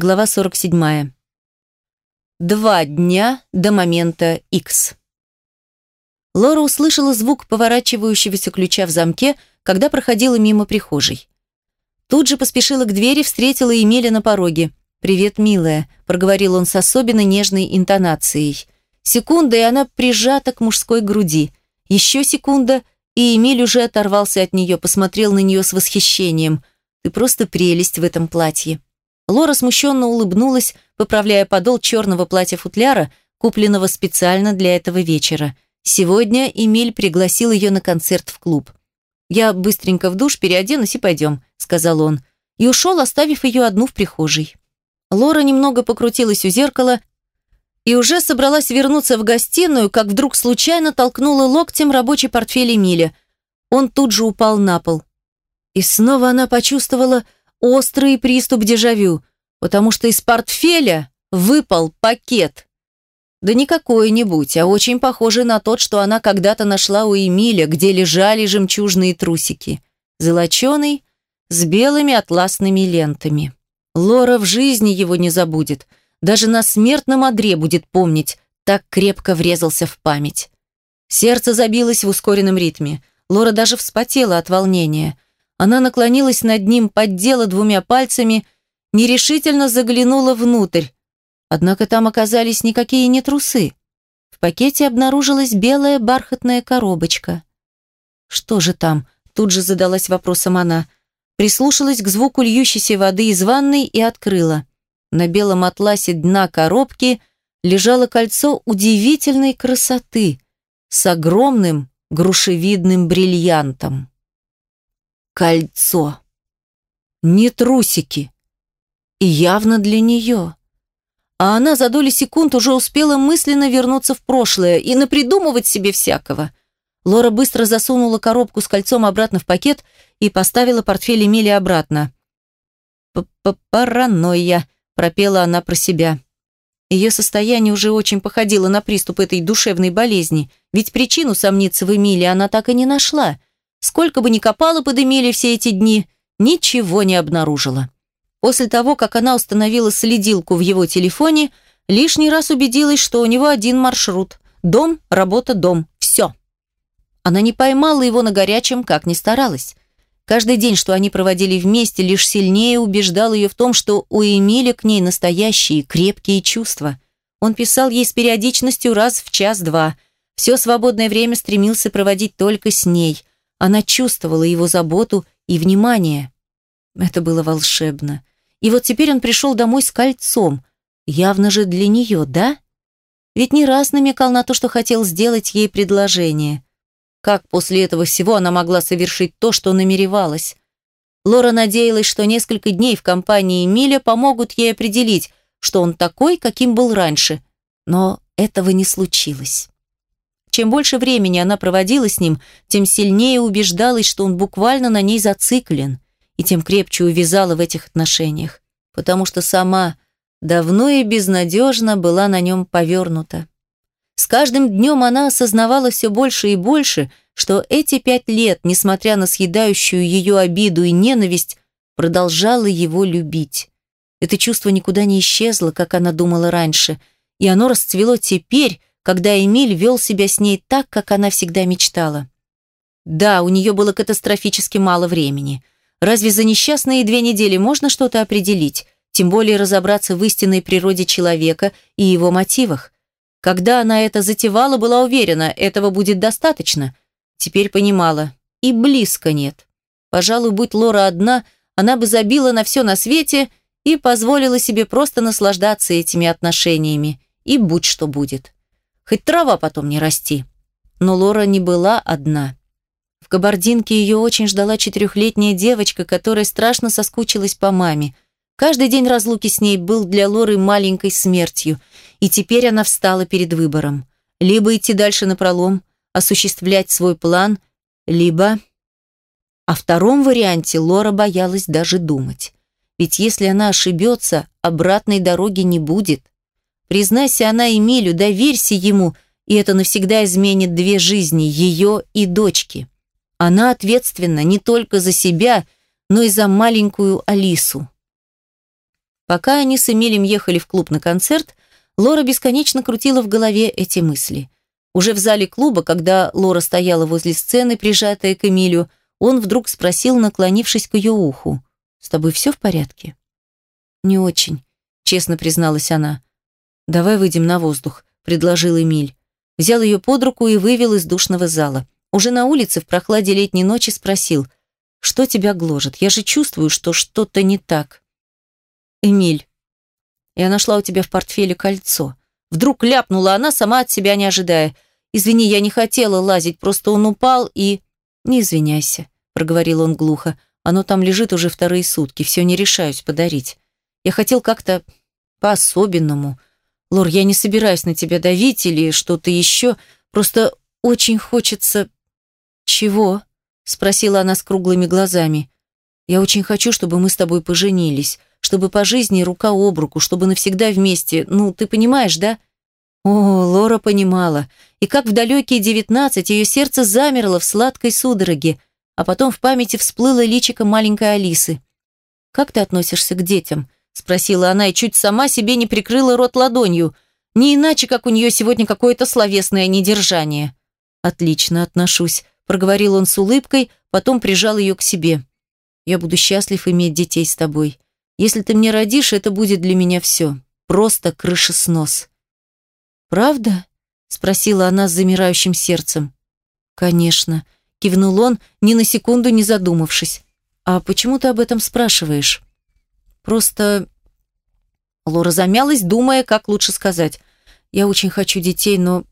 Глава 47. Два дня до момента X. Лора услышала звук поворачивающегося ключа в замке, когда проходила мимо прихожей. Тут же поспешила к двери, встретила Эмиля на пороге. «Привет, милая», – проговорил он с особенно нежной интонацией. Секунда, и она прижата к мужской груди. Еще секунда, и Эмиль уже оторвался от нее, посмотрел на нее с восхищением. «Ты просто прелесть в этом платье». Лора смущенно улыбнулась, поправляя подол черного платья-футляра, купленного специально для этого вечера. Сегодня Эмиль пригласил ее на концерт в клуб. «Я быстренько в душ переоденусь и пойдем», — сказал он. И ушел, оставив ее одну в прихожей. Лора немного покрутилась у зеркала и уже собралась вернуться в гостиную, как вдруг случайно толкнула локтем рабочий портфель Эмиля. Он тут же упал на пол. И снова она почувствовала острый приступ дежавю, потому что из портфеля выпал пакет. Да не какой-нибудь, а очень похожий на тот, что она когда-то нашла у Эмиля, где лежали жемчужные трусики. Золоченый, с белыми атласными лентами. Лора в жизни его не забудет. Даже на смертном одре будет помнить, так крепко врезался в память. Сердце забилось в ускоренном ритме. Лора даже вспотела от волнения. Она наклонилась над ним, поддела двумя пальцами, нерешительно заглянула внутрь. Однако там оказались никакие не трусы. В пакете обнаружилась белая бархатная коробочка. Что же там? Тут же задалась вопросом она. Прислушалась к звуку льющейся воды из ванной и открыла. На белом атласе дна коробки лежало кольцо удивительной красоты с огромным грушевидным бриллиантом. Кольцо. Не трусики. И явно для нее. А она за доли секунд уже успела мысленно вернуться в прошлое и напридумывать себе всякого. Лора быстро засунула коробку с кольцом обратно в пакет и поставила портфель Эмили обратно. П -п «Паранойя», – пропела она про себя. Ее состояние уже очень походило на приступ этой душевной болезни, ведь причину сомниться в Эмиле она так и не нашла. Сколько бы ни копала под Эмиле все эти дни, ничего не обнаружила. После того, как она установила следилку в его телефоне, лишний раз убедилась, что у него один маршрут – дом, работа, дом, все. Она не поймала его на горячем, как ни старалась. Каждый день, что они проводили вместе, лишь сильнее убеждал ее в том, что у Эмиля к ней настоящие, крепкие чувства. Он писал ей с периодичностью раз в час-два. Все свободное время стремился проводить только с ней. Она чувствовала его заботу и внимание. Это было волшебно. И вот теперь он пришел домой с кольцом. Явно же для нее, да? Ведь не раз намекал на то, что хотел сделать ей предложение. Как после этого всего она могла совершить то, что намеревалась? Лора надеялась, что несколько дней в компании Миля помогут ей определить, что он такой, каким был раньше. Но этого не случилось. Чем больше времени она проводила с ним, тем сильнее убеждалась, что он буквально на ней зациклен – и тем крепче увязала в этих отношениях, потому что сама давно и безнадежно была на нем повернута. С каждым днем она осознавала все больше и больше, что эти пять лет, несмотря на съедающую ее обиду и ненависть, продолжала его любить. Это чувство никуда не исчезло, как она думала раньше, и оно расцвело теперь, когда Эмиль вел себя с ней так, как она всегда мечтала. Да, у нее было катастрофически мало времени – Разве за несчастные две недели можно что-то определить, тем более разобраться в истинной природе человека и его мотивах? Когда она это затевала, была уверена, этого будет достаточно. Теперь понимала, и близко нет. Пожалуй, будь Лора одна, она бы забила на все на свете и позволила себе просто наслаждаться этими отношениями, и будь что будет. Хоть трава потом не расти. Но Лора не была одна. В Кабардинке ее очень ждала четырехлетняя девочка, которая страшно соскучилась по маме. Каждый день разлуки с ней был для Лоры маленькой смертью, и теперь она встала перед выбором. Либо идти дальше напролом, осуществлять свой план, либо... О втором варианте Лора боялась даже думать. Ведь если она ошибется, обратной дороги не будет. Признайся она Эмилю, доверься ему, и это навсегда изменит две жизни, ее и дочки. Она ответственна не только за себя, но и за маленькую Алису. Пока они с Эмилем ехали в клуб на концерт, Лора бесконечно крутила в голове эти мысли. Уже в зале клуба, когда Лора стояла возле сцены, прижатая к Эмилю, он вдруг спросил, наклонившись к ее уху. «С тобой все в порядке?» «Не очень», — честно призналась она. «Давай выйдем на воздух», — предложил Эмиль. Взял ее под руку и вывел из душного зала. Уже на улице в прохладе летней ночи спросил, «Что тебя гложет? Я же чувствую, что что-то не так». «Эмиль, я нашла у тебя в портфеле кольцо». Вдруг ляпнула она, сама от себя не ожидая. «Извини, я не хотела лазить, просто он упал и...» «Не извиняйся», — проговорил он глухо. «Оно там лежит уже вторые сутки, все не решаюсь подарить. Я хотел как-то по-особенному. Лор, я не собираюсь на тебя давить или что-то еще, просто очень хочется...» «Чего?» — спросила она с круглыми глазами. «Я очень хочу, чтобы мы с тобой поженились чтобы по жизни рука об руку, чтобы навсегда вместе. Ну, ты понимаешь, да? О, Лора понимала. И как в далекие девятнадцать ее сердце замерло в сладкой судороге, а потом в памяти всплыло личико маленькой Алисы. «Как ты относишься к детям?» – спросила она и чуть сама себе не прикрыла рот ладонью. Не иначе, как у нее сегодня какое-то словесное недержание. «Отлично отношусь», – проговорил он с улыбкой, потом прижал ее к себе. «Я буду счастлив иметь детей с тобой. Если ты мне родишь, это будет для меня все. Просто крышеснос». «Правда?» – спросила она с замирающим сердцем. «Конечно», – кивнул он, ни на секунду не задумавшись. «А почему ты об этом спрашиваешь?» «Просто...» Лора замялась, думая, как лучше сказать. «Я очень хочу детей, но...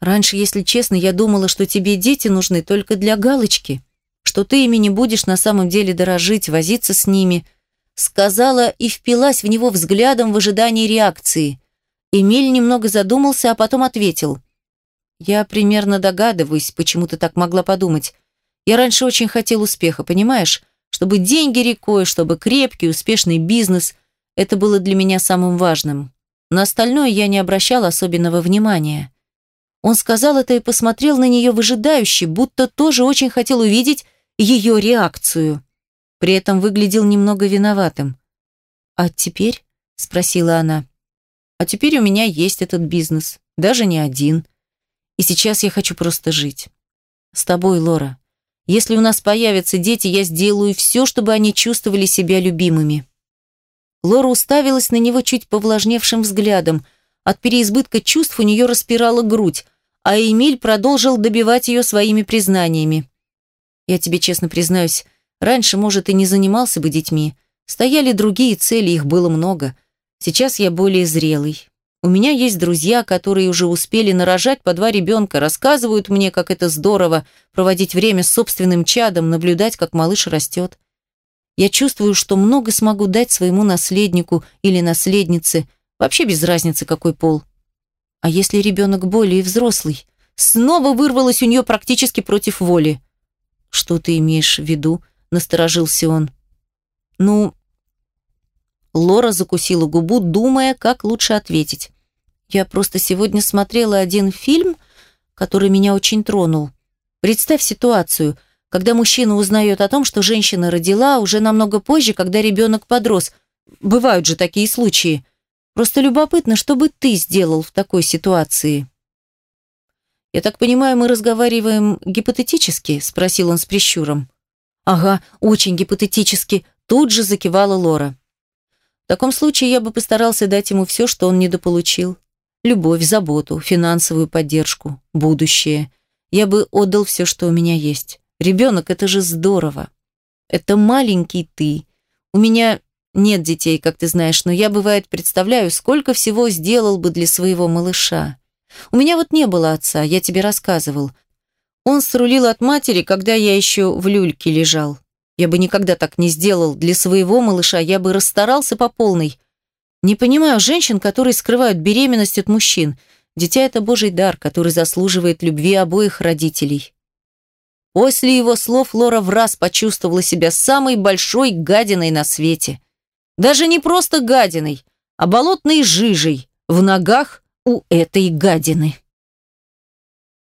Раньше, если честно, я думала, что тебе дети нужны только для галочки, что ты ими не будешь на самом деле дорожить, возиться с ними, сказала и впилась в него взглядом в ожидании реакции. Эмиль немного задумался, а потом ответил. «Я примерно догадываюсь, почему ты так могла подумать. Я раньше очень хотел успеха, понимаешь? Чтобы деньги рекой, чтобы крепкий, успешный бизнес. Это было для меня самым важным. На остальное я не обращал особенного внимания». Он сказал это и посмотрел на нее выжидающе, будто тоже очень хотел увидеть ее реакцию. При этом выглядел немного виноватым. «А теперь?» – спросила она. «А теперь у меня есть этот бизнес, даже не один. И сейчас я хочу просто жить. С тобой, Лора. Если у нас появятся дети, я сделаю все, чтобы они чувствовали себя любимыми». Лора уставилась на него чуть повлажневшим взглядом. От переизбытка чувств у нее распирала грудь, а Эмиль продолжил добивать ее своими признаниями. «Я тебе честно признаюсь, Раньше, может, и не занимался бы детьми. Стояли другие цели, их было много. Сейчас я более зрелый. У меня есть друзья, которые уже успели нарожать по два ребенка, рассказывают мне, как это здорово проводить время с собственным чадом, наблюдать, как малыш растет. Я чувствую, что много смогу дать своему наследнику или наследнице, вообще без разницы, какой пол. А если ребенок более взрослый? Снова вырвалось у нее практически против воли. Что ты имеешь в виду? насторожился он. «Ну...» Лора закусила губу, думая, как лучше ответить. «Я просто сегодня смотрела один фильм, который меня очень тронул. Представь ситуацию, когда мужчина узнает о том, что женщина родила уже намного позже, когда ребенок подрос. Бывают же такие случаи. Просто любопытно, что бы ты сделал в такой ситуации?» «Я так понимаю, мы разговариваем гипотетически?» – спросил он с прищуром. «Ага, очень гипотетически», – тут же закивала Лора. В таком случае я бы постарался дать ему все, что он недополучил. Любовь, заботу, финансовую поддержку, будущее. Я бы отдал все, что у меня есть. Ребенок – это же здорово. Это маленький ты. У меня нет детей, как ты знаешь, но я, бывает, представляю, сколько всего сделал бы для своего малыша. У меня вот не было отца, я тебе рассказывал. Он срулил от матери, когда я еще в люльке лежал. Я бы никогда так не сделал. Для своего малыша я бы расстарался по полной. Не понимаю женщин, которые скрывают беременность от мужчин. Дитя – это божий дар, который заслуживает любви обоих родителей. После его слов Лора в раз почувствовала себя самой большой гадиной на свете. Даже не просто гадиной, а болотной жижей в ногах у этой гадины.